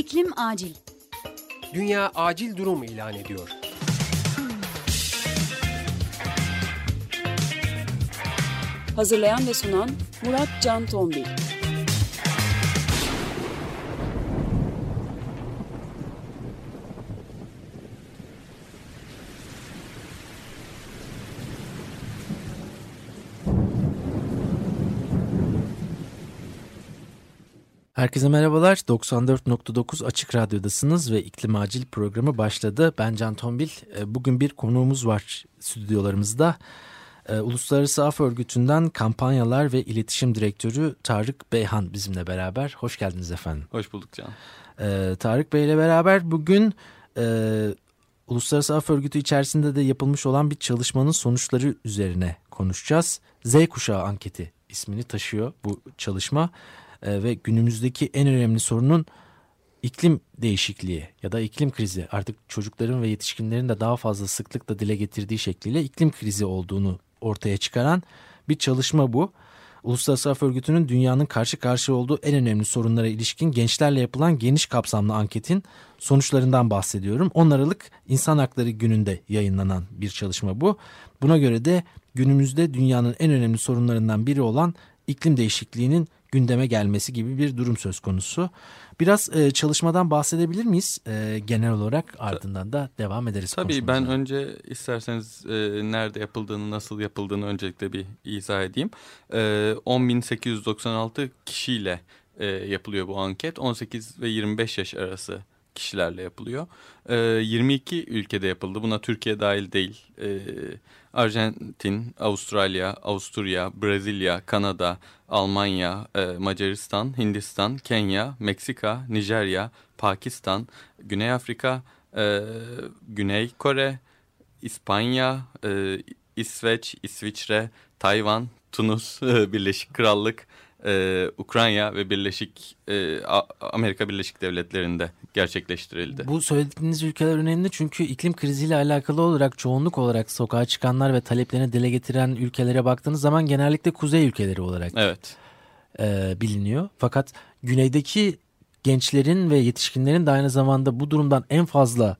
İklim acil. Dünya acil durum ilan ediyor. Hazırlayan ve sunan Murat Can Tombil. Herkese merhabalar. 94.9 Açık Radyo'dasınız ve İklim Acil programı başladı. Ben Can Tombil. E, bugün bir konuğumuz var stüdyolarımızda. E, Uluslararası Af Örgütü'nden kampanyalar ve iletişim direktörü Tarık Beyhan bizimle beraber. Hoş geldiniz efendim. Hoş bulduk Can. E, Tarık Bey ile beraber bugün Uluslararası Af Örgütü içerisinde de yapılmış olan bir çalışmanın sonuçları üzerine konuşacağız. Z kuşağı anketi ismini taşıyor bu çalışma e, ve günümüzdeki en önemli sorunun iklim değişikliği ya da iklim krizi artık çocukların ve yetişkinlerin de daha fazla sıklıkla dile getirdiği şekliyle iklim krizi olduğunu ortaya çıkaran bir çalışma bu. Uluslararası Af Örgütü'nün dünyanın karşı karşıya olduğu en önemli sorunlara ilişkin gençlerle yapılan geniş kapsamlı anketin sonuçlarından bahsediyorum. 10 Aralık İnsan Hakları Günü'nde yayınlanan bir çalışma bu. Buna göre de günümüzde dünyanın en önemli sorunlarından biri olan iklim değişikliğinin gündeme gelmesi gibi bir durum söz konusu. Biraz e, çalışmadan bahsedebilir miyiz e, genel olarak ardından da devam ederiz. Tabii ben önce isterseniz e, nerede yapıldığını nasıl yapıldığını öncelikle bir izah edeyim. E, 10.896 kişiyle e, yapılıyor bu anket 18 ve 25 yaş arası kişilerle yapılıyor. E, 22 ülkede yapıldı buna Türkiye dahil değil. E, Arjantin, Avustralya, Avusturya, Brezilya, Kanada, Almanya, e, Macaristan, Hindistan, Kenya, Meksika, Nijerya, Pakistan, Güney Afrika, e, Güney Kore, İspanya, e, İsveç, İsviçre, Tayvan, Tunus, Birleşik Krallık, e, Ukrayna ve Birleşik e, Amerika Birleşik Devletleri'nde gerçekleştirildi. Bu söylediğiniz ülkeler önemli çünkü iklim kriziyle alakalı olarak çoğunluk olarak sokağa çıkanlar ve taleplerini dile getiren ülkelere baktığınız zaman genellikle kuzey ülkeleri olarak evet. e, biliniyor. Fakat güneydeki gençlerin ve yetişkinlerin de aynı zamanda bu durumdan en fazla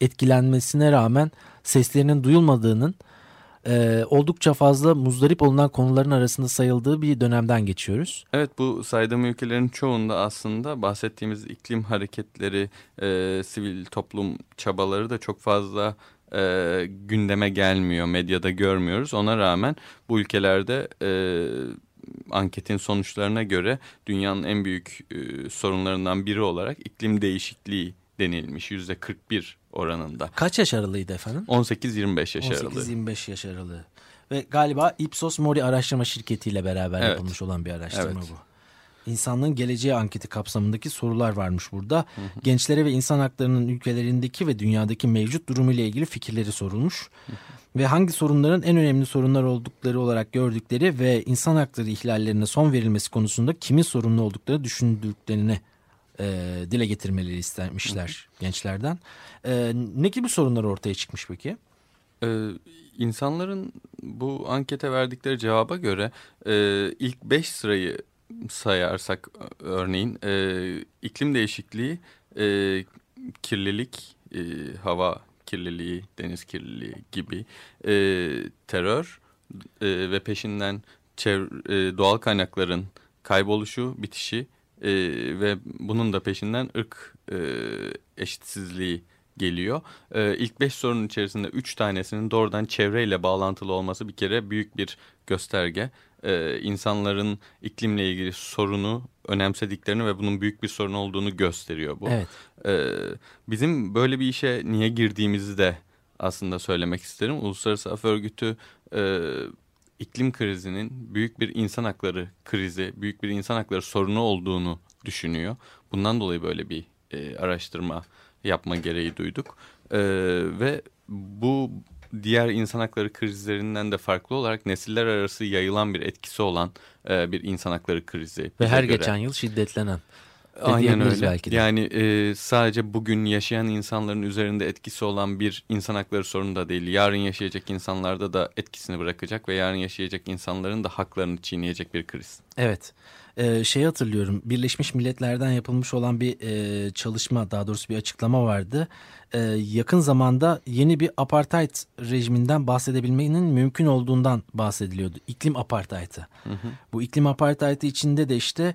etkilenmesine rağmen seslerinin duyulmadığının e, oldukça fazla muzdarip olunan konuların arasında sayıldığı bir dönemden geçiyoruz. Evet bu saydığım ülkelerin çoğunda aslında bahsettiğimiz iklim hareketleri, e, sivil toplum çabaları da çok fazla e, gündeme gelmiyor, medyada görmüyoruz. Ona rağmen bu ülkelerde... E, anketin sonuçlarına göre dünyanın en büyük e, sorunlarından biri olarak iklim değişikliği denilmiş yüzde 41 oranında. Kaç yaş aralığıydı efendim? 18-25 yaş aralığı. 18-25 yaş aralığı. Ve galiba Ipsos Mori araştırma şirketiyle beraber evet. yapılmış olan bir araştırma evet. bu. İnsanlığın geleceği anketi kapsamındaki sorular varmış burada. Hı hı. Gençlere ve insan haklarının ülkelerindeki ve dünyadaki mevcut durumu ile ilgili fikirleri sorulmuş. Hı hı. Ve hangi sorunların en önemli sorunlar oldukları olarak gördükleri ve insan hakları ihlallerine son verilmesi konusunda kimin sorumlu oldukları düşündüklerini e, dile getirmeleri istemişler gençlerden. E, ne gibi sorunlar ortaya çıkmış peki? Ee, insanların bu ankete verdikleri cevaba göre e, ilk beş sırayı sayarsak örneğin e, iklim değişikliği, e, kirlilik, e, hava kirliliği, deniz kirliliği gibi e, terör e, ve peşinden çevre, e, doğal kaynakların kayboluşu, bitişi e, ve bunun da peşinden ırk e, eşitsizliği geliyor. E, ilk beş sorunun içerisinde üç tanesinin doğrudan çevreyle bağlantılı olması bir kere büyük bir gösterge. E, insanların iklimle ilgili sorunu önemsediklerini ve bunun büyük bir sorun olduğunu gösteriyor bu. Evet. E, bizim böyle bir işe niye girdiğimizi de aslında söylemek isterim. Uluslararası Af Örgütü e, iklim krizinin büyük bir insan hakları krizi, büyük bir insan hakları sorunu olduğunu düşünüyor. Bundan dolayı böyle bir e, araştırma yapma gereği duyduk. E, ve bu diğer insan hakları krizlerinden de farklı olarak nesiller arası yayılan bir etkisi olan e, bir insan hakları krizi. Ve her göre. geçen yıl şiddetlenen. Aynen öyle. belki de. Yani e, sadece bugün yaşayan insanların üzerinde etkisi olan bir insan hakları sorunu da değil. Yarın yaşayacak insanlarda da etkisini bırakacak ve yarın yaşayacak insanların da haklarını çiğneyecek bir kriz. Evet. Ee, şey hatırlıyorum Birleşmiş Milletler'den yapılmış olan bir e, çalışma daha doğrusu bir açıklama vardı. Ee, yakın zamanda yeni bir apartheid rejiminden bahsedebilmenin mümkün olduğundan bahsediliyordu. İklim apartheid'i. Bu iklim apartheid'i içinde de işte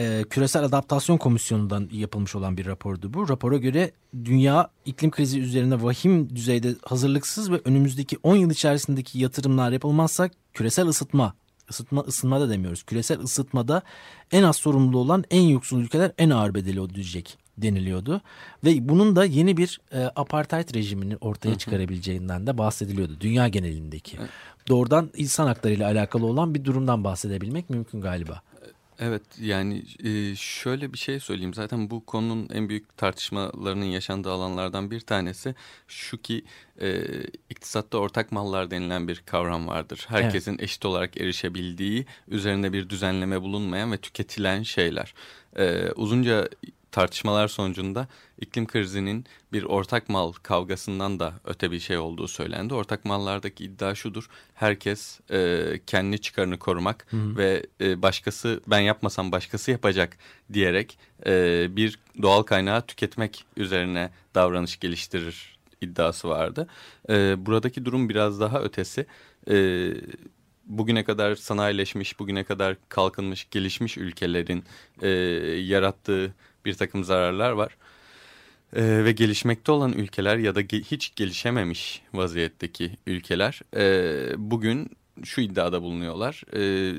e, Küresel Adaptasyon Komisyonu'ndan yapılmış olan bir rapordu bu. Rapora göre dünya iklim krizi üzerine vahim düzeyde hazırlıksız ve önümüzdeki 10 yıl içerisindeki yatırımlar yapılmazsa küresel ısıtma ısıtma ısınma da demiyoruz. Küresel ısıtmada en az sorumlu olan en yoksul ülkeler en ağır bedeli ödeyecek deniliyordu. Ve bunun da yeni bir e, apartheid rejimini ortaya çıkarabileceğinden de bahsediliyordu. Dünya genelindeki. Doğrudan insan hakları ile alakalı olan bir durumdan bahsedebilmek mümkün galiba. Evet yani e, şöyle bir şey söyleyeyim zaten bu konunun en büyük tartışmalarının yaşandığı alanlardan bir tanesi şu ki e, iktisatta ortak mallar denilen bir kavram vardır. Herkesin eşit olarak erişebildiği üzerinde bir düzenleme bulunmayan ve tüketilen şeyler. E, uzunca tartışmalar sonucunda iklim krizinin bir ortak mal kavgasından da öte bir şey olduğu söylendi. Ortak mallardaki iddia şudur. Herkes e, kendi çıkarını korumak ve e, başkası ben yapmasam başkası yapacak diyerek e, bir doğal kaynağı tüketmek üzerine davranış geliştirir iddiası vardı. E, buradaki durum biraz daha ötesi. E, bugüne kadar sanayileşmiş, bugüne kadar kalkınmış, gelişmiş ülkelerin e, yarattığı bir takım zararlar var. Ee, ve gelişmekte olan ülkeler ya da ge- hiç gelişememiş vaziyetteki ülkeler e, bugün şu iddiada bulunuyorlar. E,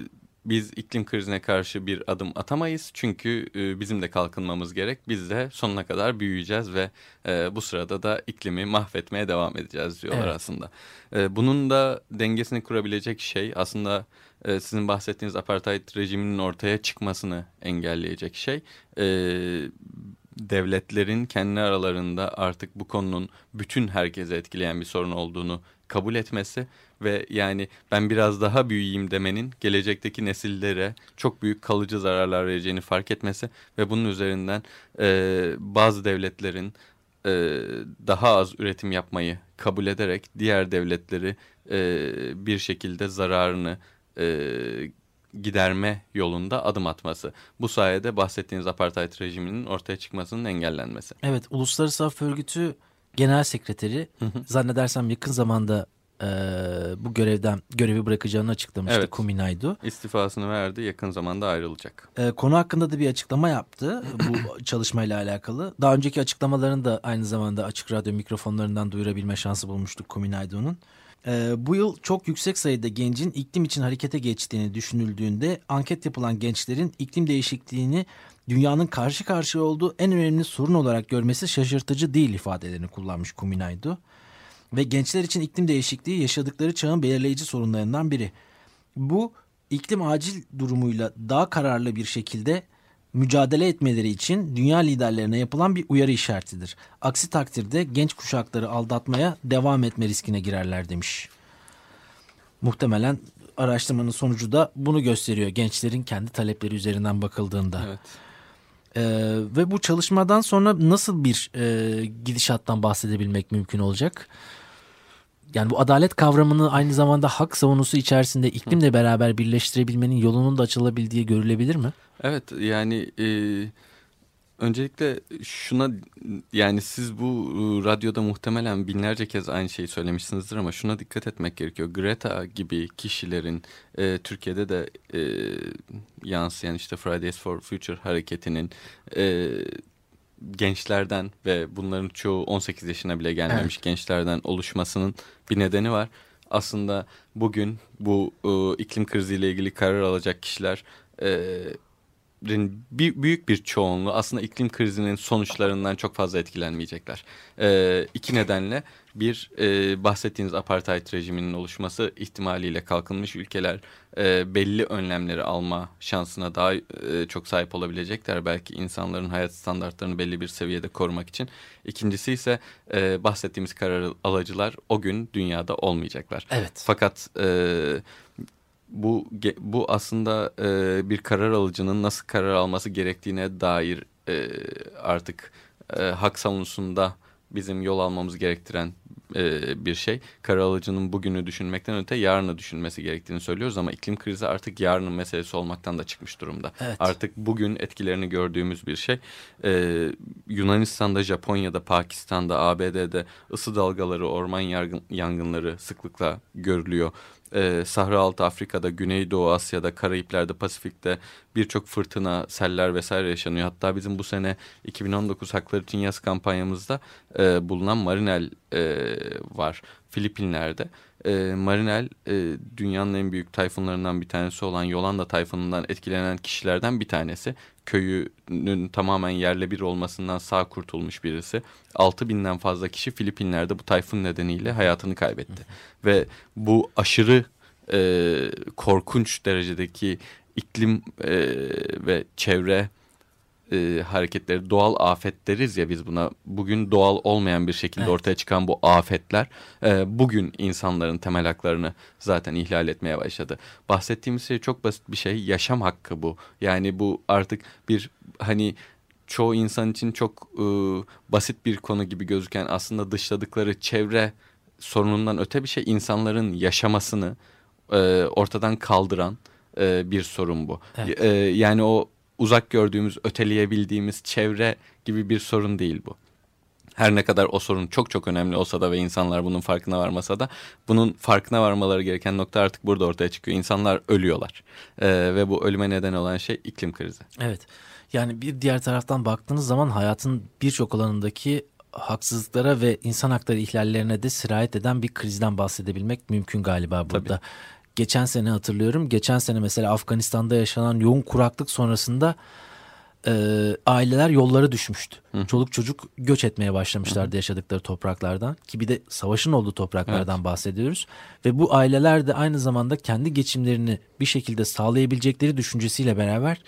biz iklim krizine karşı bir adım atamayız çünkü e, bizim de kalkınmamız gerek. Biz de sonuna kadar büyüyeceğiz ve e, bu sırada da iklimi mahvetmeye devam edeceğiz diyorlar Evet. aslında. E, bunun da dengesini kurabilecek şey aslında e, sizin bahsettiğiniz apartheid rejiminin ortaya çıkmasını engelleyecek şey. E, devletlerin kendi aralarında artık bu konunun bütün herkese etkileyen bir sorun olduğunu kabul etmesi ve yani ben biraz daha büyüyeyim demenin gelecekteki nesillere çok büyük kalıcı zararlar vereceğini fark etmesi ve bunun üzerinden e, bazı devletlerin e, daha az üretim yapmayı kabul ederek diğer devletleri e, bir şekilde zararını e, giderme yolunda adım atması. Bu sayede bahsettiğiniz apartheid rejiminin ortaya çıkmasının engellenmesi. Evet, Uluslararası Af Örgütü Genel Sekreteri zannedersem yakın zamanda e, bu görevden görevi bırakacağını açıklamıştı Evet. Kuminaydu. İstifasını verdi, yakın zamanda ayrılacak. E, konu hakkında da bir açıklama yaptı bu çalışmayla alakalı. Daha önceki açıklamalarını da aynı zamanda açık radyo mikrofonlarından duyurabilme şansı bulmuştuk Kuminaydo'nun. E, bu yıl çok yüksek sayıda gencin iklim için harekete geçtiğini düşünüldüğünde anket yapılan gençlerin iklim değişikliğini dünyanın karşı karşıya olduğu en önemli sorun olarak görmesi şaşırtıcı değil ifadelerini kullanmış Kuminaydo. Ve gençler için iklim değişikliği yaşadıkları çağın belirleyici sorunlarından biri. Bu iklim acil durumuyla daha kararlı bir şekilde mücadele etmeleri için dünya liderlerine yapılan bir uyarı işaretidir. Aksi takdirde genç kuşakları aldatmaya devam etme riskine girerler demiş. Muhtemelen araştırmanın sonucu da bunu gösteriyor gençlerin kendi talepleri üzerinden bakıldığında. Evet. Ee, ve bu çalışmadan sonra nasıl bir e, gidişattan bahsedebilmek mümkün olacak? Yani bu adalet kavramını aynı zamanda hak savunusu içerisinde iklimle beraber birleştirebilmenin yolunun da açılabildiği görülebilir mi? Evet yani e, öncelikle şuna yani siz bu e, radyoda muhtemelen binlerce kez aynı şeyi söylemişsinizdir ama şuna dikkat etmek gerekiyor. Greta gibi kişilerin e, Türkiye'de de e, yansıyan işte Fridays for Future hareketinin e, gençlerden ve bunların çoğu 18 yaşına bile gelmemiş gençlerden oluşmasının bir nedeni var. Aslında bugün bu e, iklim kriziyle ilgili karar alacak kişiler e, bir, büyük bir çoğunluğu aslında iklim krizinin sonuçlarından çok fazla etkilenmeyecekler. E, iki nedenle bir e, bahsettiğiniz apartheid rejiminin oluşması ihtimaliyle kalkınmış ülkeler e, belli önlemleri alma şansına daha e, çok sahip olabilecekler. Belki insanların hayat standartlarını belli bir seviyede korumak için. İkincisi ise e, bahsettiğimiz karar alıcılar o gün dünyada olmayacaklar. Evet. Fakat e, bu bu aslında e, bir karar alıcının nasıl karar alması gerektiğine dair e, artık e, hak savunusunda bizim yol almamız gerektiren e, bir şey. Karar alıcının bugünü düşünmekten öte yarını düşünmesi gerektiğini söylüyoruz ama iklim krizi artık yarının meselesi olmaktan da çıkmış durumda. Evet. Artık bugün etkilerini gördüğümüz bir şey. E, Yunanistan'da, Japonya'da, Pakistan'da, ABD'de ısı dalgaları, orman yangınları sıklıkla görülüyor e, Sahra Altı Afrika'da, Güneydoğu Asya'da, Karayipler'de, Pasifik'te birçok fırtına, seller vesaire yaşanıyor. Hatta bizim bu sene 2019 Haklar için Yaz kampanyamızda e, bulunan Marinel e, var Filipinler'de. E, Marinel e, dünyanın en büyük tayfunlarından bir tanesi olan Yolanda tayfunundan etkilenen kişilerden bir tanesi. Köyünün tamamen yerle bir olmasından sağ kurtulmuş birisi. 6 binden fazla kişi Filipinler'de bu tayfun nedeniyle hayatını kaybetti. Ve bu aşırı e, korkunç derecedeki iklim e, ve çevre e, hareketleri doğal afet deriz ya biz buna bugün doğal olmayan bir şekilde evet. ortaya çıkan bu afetler e, bugün insanların temel haklarını zaten ihlal etmeye başladı. Bahsettiğimiz şey çok basit bir şey yaşam hakkı bu yani bu artık bir hani çoğu insan için çok e, basit bir konu gibi gözüken aslında dışladıkları çevre sorunundan öte bir şey insanların yaşamasını e, ortadan kaldıran e, bir sorun bu. Evet. E, yani o uzak gördüğümüz, öteleyebildiğimiz çevre gibi bir sorun değil bu. Her ne kadar o sorun çok çok önemli olsa da ve insanlar bunun farkına varmasa da bunun farkına varmaları gereken nokta artık burada ortaya çıkıyor. İnsanlar ölüyorlar ee, ve bu ölüme neden olan şey iklim krizi. Evet yani bir diğer taraftan baktığınız zaman hayatın birçok alanındaki haksızlıklara ve insan hakları ihlallerine de sirayet eden bir krizden bahsedebilmek mümkün galiba burada. Tabii geçen sene hatırlıyorum. Geçen sene mesela Afganistan'da yaşanan yoğun kuraklık sonrasında e, aileler yollara düşmüştü. Hı. Çoluk çocuk göç etmeye başlamışlardı Hı. yaşadıkları topraklardan. Ki bir de savaşın olduğu topraklardan evet. bahsediyoruz. Ve bu aileler de aynı zamanda kendi geçimlerini bir şekilde sağlayabilecekleri düşüncesiyle beraber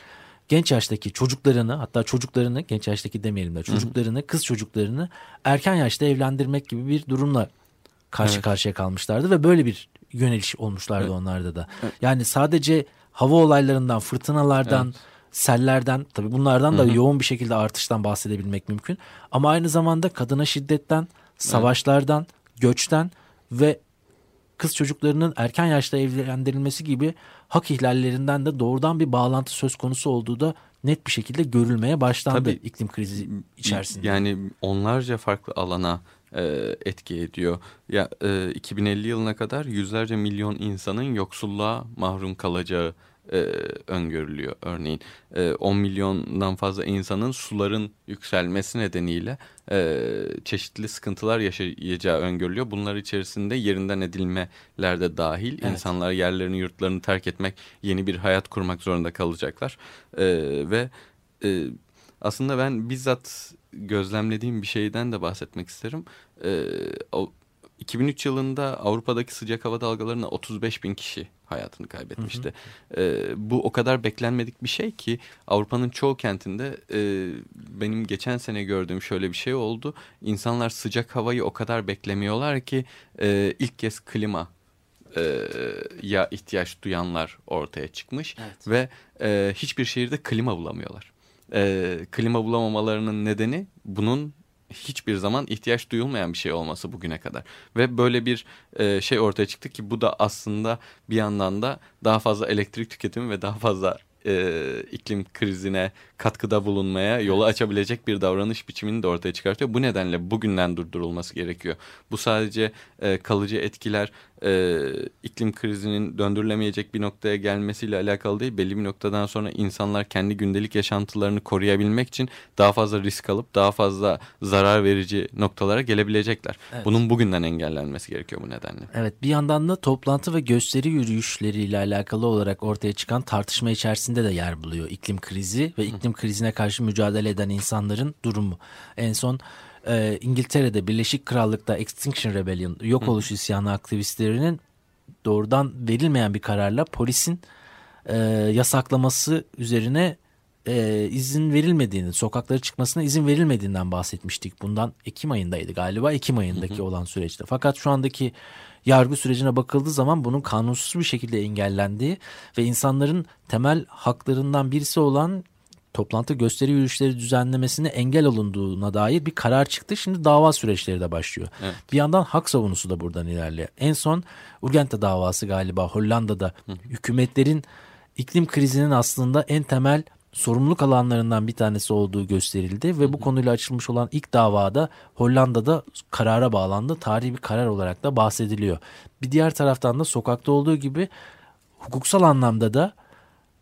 genç yaştaki çocuklarını hatta çocuklarını genç yaştaki demeyelim de çocuklarını Hı. kız çocuklarını erken yaşta evlendirmek gibi bir durumla karşı evet. karşıya kalmışlardı ve böyle bir yöneliş olmuşlardı evet. onlarda da. Evet. Yani sadece hava olaylarından, fırtınalardan, evet. sellerden tabii bunlardan da Hı -hı. yoğun bir şekilde artıştan bahsedebilmek mümkün. Ama aynı zamanda kadına şiddetten, savaşlardan, evet. göçten ve kız çocuklarının erken yaşta evlendirilmesi gibi hak ihlallerinden de doğrudan bir bağlantı söz konusu olduğu da net bir şekilde görülmeye başlandı Tabii, iklim krizi içerisinde. Yani onlarca farklı alana e, etki ediyor. Ya e, 2050 yılına kadar yüzlerce milyon insanın yoksulluğa mahrum kalacağı e, öngörülüyor. Örneğin e, 10 milyondan fazla insanın suların yükselmesi nedeniyle e, çeşitli sıkıntılar yaşayacağı öngörülüyor. Bunlar içerisinde yerinden edilmeler de dahil. Evet. İnsanlar yerlerini yurtlarını terk etmek, yeni bir hayat kurmak zorunda kalacaklar. E, ve e, aslında ben bizzat gözlemlediğim bir şeyden de bahsetmek isterim. Ee, 2003 yılında Avrupa'daki sıcak hava dalgalarına 35 bin kişi hayatını kaybetmişti. Hı hı. Ee, bu o kadar beklenmedik bir şey ki Avrupa'nın çoğu kentinde e, benim geçen sene gördüğüm şöyle bir şey oldu. İnsanlar sıcak havayı o kadar beklemiyorlar ki e, ilk kez klima e, ya ihtiyaç duyanlar ortaya çıkmış evet. ve e, hiçbir şehirde klima bulamıyorlar e, klima bulamamalarının nedeni bunun hiçbir zaman ihtiyaç duyulmayan bir şey olması bugüne kadar. Ve böyle bir e, şey ortaya çıktı ki bu da aslında bir yandan da daha fazla elektrik tüketimi ve daha fazla e, iklim krizine katkıda bulunmaya yolu açabilecek bir davranış biçimini de ortaya çıkartıyor. Bu nedenle bugünden durdurulması gerekiyor. Bu sadece e, kalıcı etkiler e, iklim krizinin döndürülemeyecek bir noktaya gelmesiyle alakalı değil. Belli bir noktadan sonra insanlar kendi gündelik yaşantılarını koruyabilmek için daha fazla risk alıp daha fazla zarar verici noktalara gelebilecekler. Evet. Bunun bugünden engellenmesi gerekiyor bu nedenle. Evet bir yandan da toplantı ve gösteri yürüyüşleriyle alakalı olarak ortaya çıkan tartışma içerisinde de yer buluyor iklim krizi ve iklim krizine karşı mücadele eden insanların durumu. En son e, İngiltere'de Birleşik Krallık'ta Extinction Rebellion yok oluş isyanı aktivistlerinin doğrudan verilmeyen bir kararla polisin e, yasaklaması üzerine e, izin verilmediğini, sokaklara çıkmasına izin verilmediğinden bahsetmiştik. Bundan Ekim ayındaydı galiba, Ekim ayındaki olan süreçte. Fakat şu andaki yargı sürecine bakıldığı zaman bunun kanunsuz bir şekilde engellendiği ve insanların temel haklarından birisi olan toplantı gösteri yürüyüşleri düzenlemesine engel olunduğuna dair bir karar çıktı. Şimdi dava süreçleri de başlıyor. Evet. Bir yandan hak savunusu da buradan ilerliyor. En son Urgente davası galiba Hollanda'da hükümetlerin iklim krizinin aslında en temel sorumluluk alanlarından bir tanesi olduğu gösterildi ve bu konuyla açılmış olan ilk davada Hollanda'da karara bağlandı. Tarihi bir karar olarak da bahsediliyor. Bir diğer taraftan da sokakta olduğu gibi hukuksal anlamda da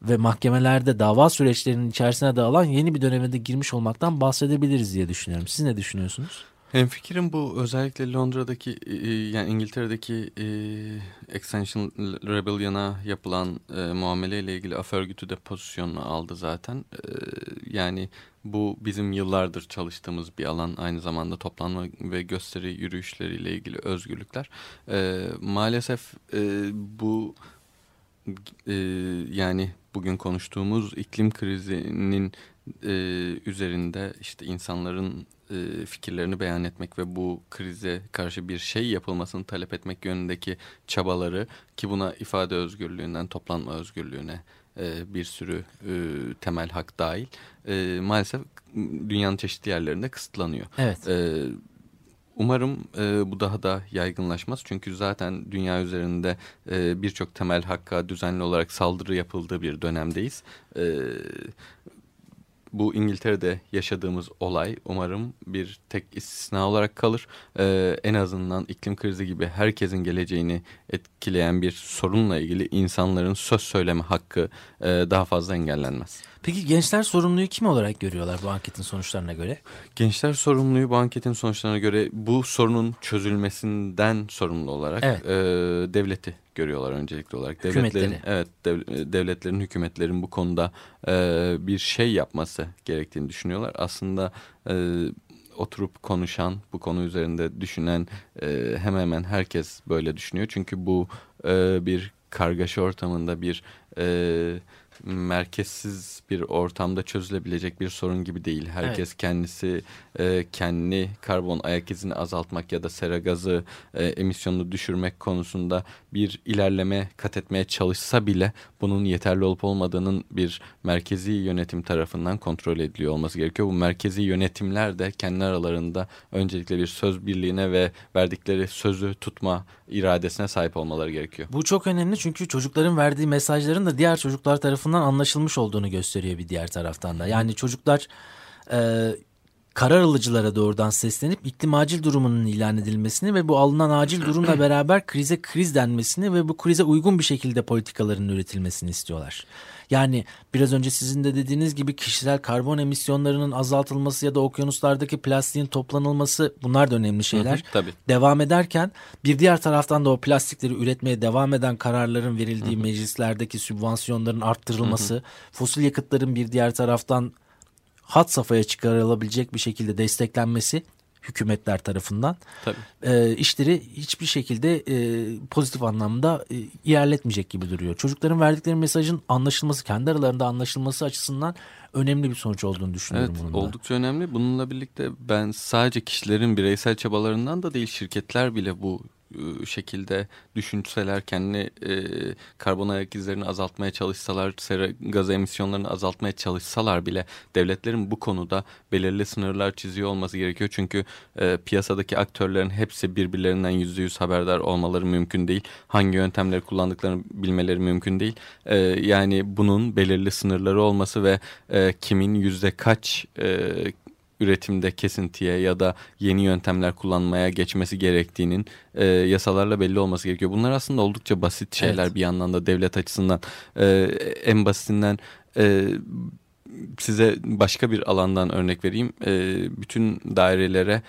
ve mahkemelerde dava süreçlerinin içerisine dağılan yeni bir döneme de girmiş olmaktan bahsedebiliriz diye düşünüyorum. Siz ne düşünüyorsunuz? Hemfikirim bu özellikle Londra'daki e, yani İngiltere'deki e, Extension Rebellion'a yapılan e, muameleyle ilgili af örgütü de pozisyonunu aldı zaten. E, yani bu bizim yıllardır çalıştığımız bir alan aynı zamanda toplanma ve gösteri yürüyüşleriyle ilgili özgürlükler. E, maalesef e, bu e, yani bugün konuştuğumuz iklim krizinin e, üzerinde işte insanların e, fikirlerini beyan etmek ve bu krize karşı bir şey yapılmasını talep etmek yönündeki çabaları ki buna ifade özgürlüğünden toplanma özgürlüğüne e, bir sürü e, temel hak dahil e, maalesef dünyanın çeşitli yerlerinde kısıtlanıyor. Evet. E, Umarım e, bu daha da yaygınlaşmaz. Çünkü zaten dünya üzerinde e, birçok temel hakka düzenli olarak saldırı yapıldığı bir dönemdeyiz. E, bu İngiltere'de yaşadığımız olay umarım bir tek istisna olarak kalır. Ee, en azından iklim krizi gibi herkesin geleceğini etkileyen bir sorunla ilgili insanların söz söyleme hakkı e, daha fazla engellenmez. Peki gençler sorumluyu kim olarak görüyorlar bu anketin sonuçlarına göre? Gençler sorumluyu bu anketin sonuçlarına göre bu sorunun çözülmesinden sorumlu olarak Evet. e, devleti görüyorlar öncelikli olarak. Devletlerin, evet dev- devletlerin, hükümetlerin bu konuda e, bir şey yapması gerektiğini düşünüyorlar. Aslında e, oturup konuşan, bu konu üzerinde düşünen e, hemen hemen herkes böyle düşünüyor. Çünkü bu e, bir kargaşa ortamında bir e, merkezsiz bir ortamda çözülebilecek bir sorun gibi değil. Herkes kendisi e, kendi karbon ayak izini azaltmak ya da sera gazı e, emisyonunu düşürmek konusunda bir ilerleme kat etmeye çalışsa bile bunun yeterli olup olmadığının bir merkezi yönetim tarafından kontrol ediliyor olması gerekiyor. Bu merkezi yönetimler de kendi aralarında öncelikle bir söz birliğine ve verdikleri sözü tutma iradesine sahip olmaları gerekiyor. Bu çok önemli çünkü çocukların verdiği mesajların da diğer çocuklar tarafından anlaşılmış olduğunu gösteriyor bir diğer taraftan da. Yani çocuklar karar alıcılara doğrudan seslenip iklim acil durumunun ilan edilmesini ve bu alınan acil durumla beraber krize kriz denmesini ve bu krize uygun bir şekilde politikaların üretilmesini istiyorlar. Yani biraz önce sizin de dediğiniz gibi kişisel karbon emisyonlarının azaltılması ya da okyanuslardaki plastiğin toplanılması bunlar da önemli şeyler. Hı hı, tabii. Devam ederken bir diğer taraftan da o plastikleri üretmeye devam eden kararların verildiği meclislerdeki sübvansiyonların arttırılması, fosil yakıtların bir diğer taraftan hat safhaya çıkarılabilecek bir şekilde desteklenmesi hükümetler tarafından Tabii. e, işleri hiçbir şekilde e, pozitif anlamda e, ilerletmeyecek gibi duruyor. Çocukların verdikleri mesajın anlaşılması, kendi aralarında anlaşılması açısından önemli bir sonuç olduğunu düşünüyorum Evet bunun da. oldukça önemli. Bununla birlikte ben sadece kişilerin bireysel çabalarından da değil şirketler bile bu şekilde düşünseler kendi e, karbon ayak izlerini azaltmaya çalışsalar, sera gazı emisyonlarını azaltmaya çalışsalar bile devletlerin bu konuda belirli sınırlar çiziyor olması gerekiyor. Çünkü e, piyasadaki aktörlerin hepsi birbirlerinden yüzde yüz haberdar olmaları mümkün değil. Hangi yöntemleri kullandıklarını bilmeleri mümkün değil. E, yani bunun belirli sınırları olması ve e, kimin yüzde kaç e, üretimde kesintiye ya da yeni yöntemler kullanmaya geçmesi gerektiğinin e, yasalarla belli olması gerekiyor. Bunlar aslında oldukça basit şeyler Evet. bir yandan da devlet açısından. E, en basitinden e, size başka bir alandan örnek vereyim. E, bütün dairelere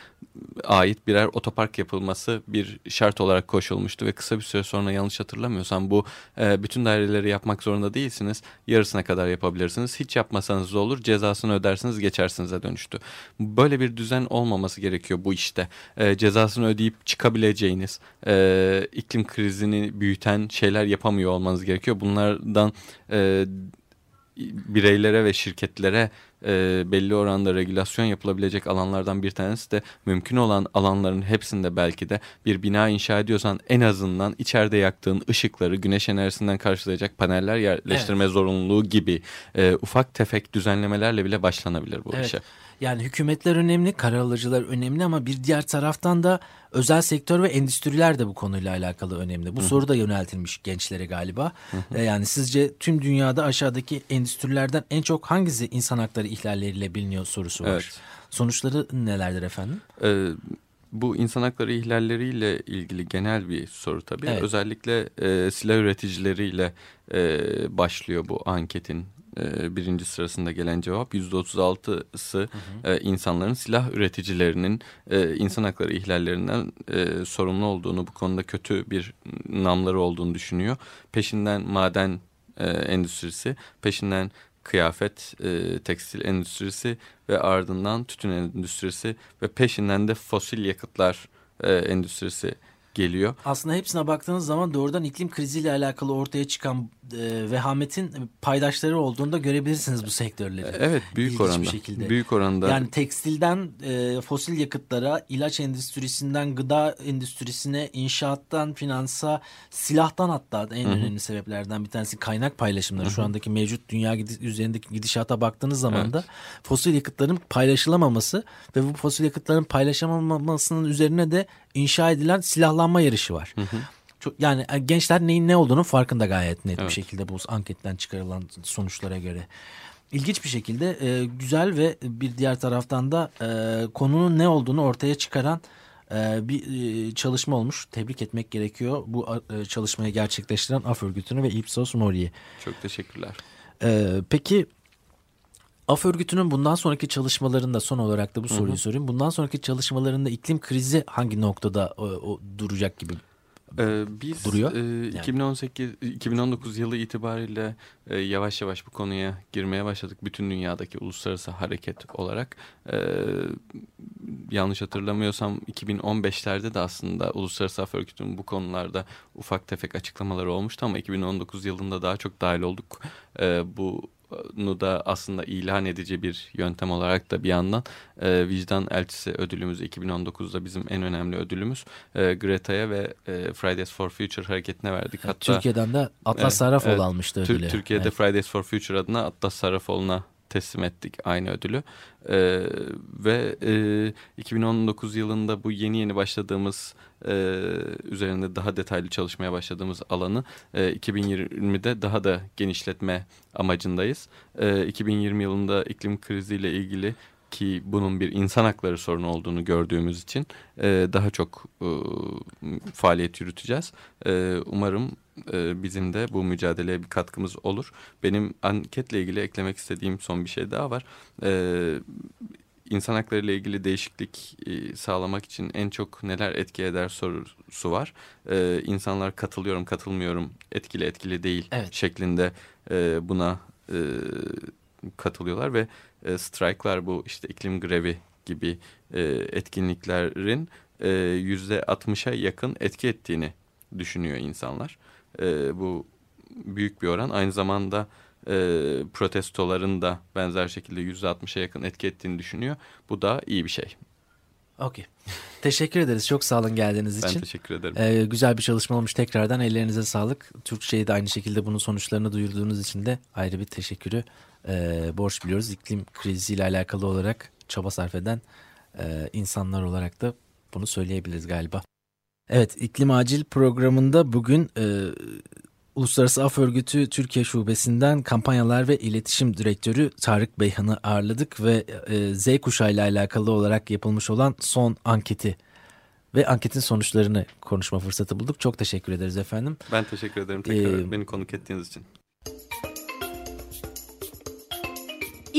ait birer otopark yapılması bir şart olarak koşulmuştu ve kısa bir süre sonra yanlış hatırlamıyorsam bu e, bütün daireleri yapmak zorunda değilsiniz. Yarısına kadar yapabilirsiniz. Hiç yapmasanız da olur. Cezasını ödersiniz geçersinize dönüştü. Böyle bir düzen olmaması gerekiyor bu işte. E, cezasını ödeyip çıkabileceğiniz e, iklim krizini büyüten şeyler yapamıyor olmanız gerekiyor. Bunlardan e, bireylere ve şirketlere e, belli oranda regülasyon yapılabilecek alanlardan bir tanesi de mümkün olan alanların hepsinde belki de bir bina inşa ediyorsan en azından içeride yaktığın ışıkları güneş enerjisinden karşılayacak paneller yerleştirme evet. zorunluluğu gibi e, ufak tefek düzenlemelerle bile başlanabilir bu evet. işe. Yani hükümetler önemli, karar alıcılar önemli ama bir diğer taraftan da özel sektör ve endüstriler de bu konuyla alakalı önemli. Bu Hı. soru da yöneltilmiş gençlere galiba. Hı. E, yani sizce tüm dünyada aşağıdaki endüstrilerden en çok hangisi insan hakları ihlalleriyle biliniyor sorusu var. Evet. Sonuçları nelerdir efendim? Ee, bu insan hakları ihlalleriyle ilgili genel bir soru tabii. Evet. Özellikle e, silah üreticileriyle e, başlıyor bu anketin e, birinci sırasında gelen cevap yüzde otuz altısı e, insanların silah üreticilerinin e, insan hakları ihlallerinden e, sorumlu olduğunu bu konuda kötü bir namları olduğunu düşünüyor. Peşinden maden e, endüstrisi, peşinden kıyafet, e, tekstil endüstrisi ve ardından tütün endüstrisi ve peşinden de fosil yakıtlar e, endüstrisi geliyor. Aslında hepsine baktığınız zaman doğrudan iklim kriziyle alakalı ortaya çıkan e, vehametin paydaşları olduğunu da görebilirsiniz bu sektörleri. Evet büyük İlginç oranda. Şekilde. Büyük oranda. Yani tekstilden e, fosil yakıtlara, ilaç endüstrisinden gıda endüstrisine, inşaattan finansa, silahtan hatta en Hı-hı. önemli sebeplerden bir tanesi kaynak paylaşımları. Hı-hı. Şu andaki mevcut dünya üzerindeki gidişata baktığınız zaman evet. da fosil yakıtların paylaşılamaması ve bu fosil yakıtların paylaşılamamasının üzerine de inşa edilen silahlanma yarışı var. Hı hı. Çok, yani e, gençler neyin ne olduğunu farkında gayet net evet. bir şekilde bu anketten çıkarılan sonuçlara göre. İlginç bir şekilde e, güzel ve bir diğer taraftan da e, konunun ne olduğunu ortaya çıkaran e, bir e, çalışma olmuş. Tebrik etmek gerekiyor bu çalışmayı gerçekleştiren AF örgütünü ve Ipsos Mori'yi. Çok teşekkürler. Peki AF örgütünün bundan sonraki çalışmalarında son olarak da bu soruyu hı hı. sorayım. Bundan sonraki çalışmalarında iklim krizi hangi noktada o, o duracak gibi ee, biz duruyor. E, 2018 2019 yılı itibariyle e, yavaş yavaş bu konuya girmeye başladık. Bütün dünyadaki uluslararası hareket olarak. E, yanlış hatırlamıyorsam 2015'lerde de aslında Uluslararası Af Örgütü'nün bu konularda ufak tefek açıklamaları olmuştu ama 2019 yılında daha çok dahil olduk. E, bu nu da aslında ilan edici bir yöntem olarak da bir yandan e, vicdan elçisi ödülümüz 2019'da bizim en önemli ödülümüz e, Greta'ya ve e, Fridays for Future hareketine verdik. Hatta Türkiye'den de Atlas e, Sarrafoğlu evet, almıştı ödülü. Türkiye'de evet. Fridays for Future adına Atlas Sarrafoğlu'na teslim ettik aynı ödülü. E, ve e, 2019 yılında bu yeni yeni başladığımız e, üzerinde daha detaylı çalışmaya başladığımız alanı e, 2020'de daha da genişletme amacındayız. E, 2020 yılında iklim kriziyle ilgili ki bunun bir insan hakları sorunu olduğunu gördüğümüz için e, daha çok e, faaliyet yürüteceğiz. E, umarım e, bizim de bu mücadeleye bir katkımız olur. Benim anketle ilgili eklemek istediğim son bir şey daha var. E, insan hakları ile ilgili değişiklik e, sağlamak için en çok neler etki eder sorusu var. E, insanlar katılıyorum, katılmıyorum, etkili, etkili değil evet. şeklinde e, buna e, katılıyorlar ve e, strike'lar bu işte iklim grevi gibi e, etkinliklerin e, yüzde 60'a yakın etki ettiğini düşünüyor insanlar. E, bu büyük bir oran. Aynı zamanda e, protestoların da benzer şekilde yüzde 60'a yakın etki ettiğini düşünüyor. Bu da iyi bir şey. Okey. Teşekkür ederiz. Çok sağ olun geldiğiniz ben için. Ben teşekkür ederim. Ee, güzel bir çalışma olmuş. Tekrardan ellerinize sağlık. Türkçe'yi de aynı şekilde bunun sonuçlarını duyurduğunuz için de ayrı bir teşekkürü e, borç biliyoruz. İklim kriziyle alakalı olarak çaba sarf eden e, insanlar olarak da bunu söyleyebiliriz galiba. Evet iklim acil programında bugün e, Uluslararası Af Örgütü Türkiye Şubesi'nden kampanyalar ve iletişim direktörü Tarık Beyhan'ı ağırladık ve e, Z kuşağı ile alakalı olarak yapılmış olan son anketi ve anketin sonuçlarını konuşma fırsatı bulduk. Çok teşekkür ederiz efendim. Ben teşekkür ederim tekrar ee, beni konuk ettiğiniz için.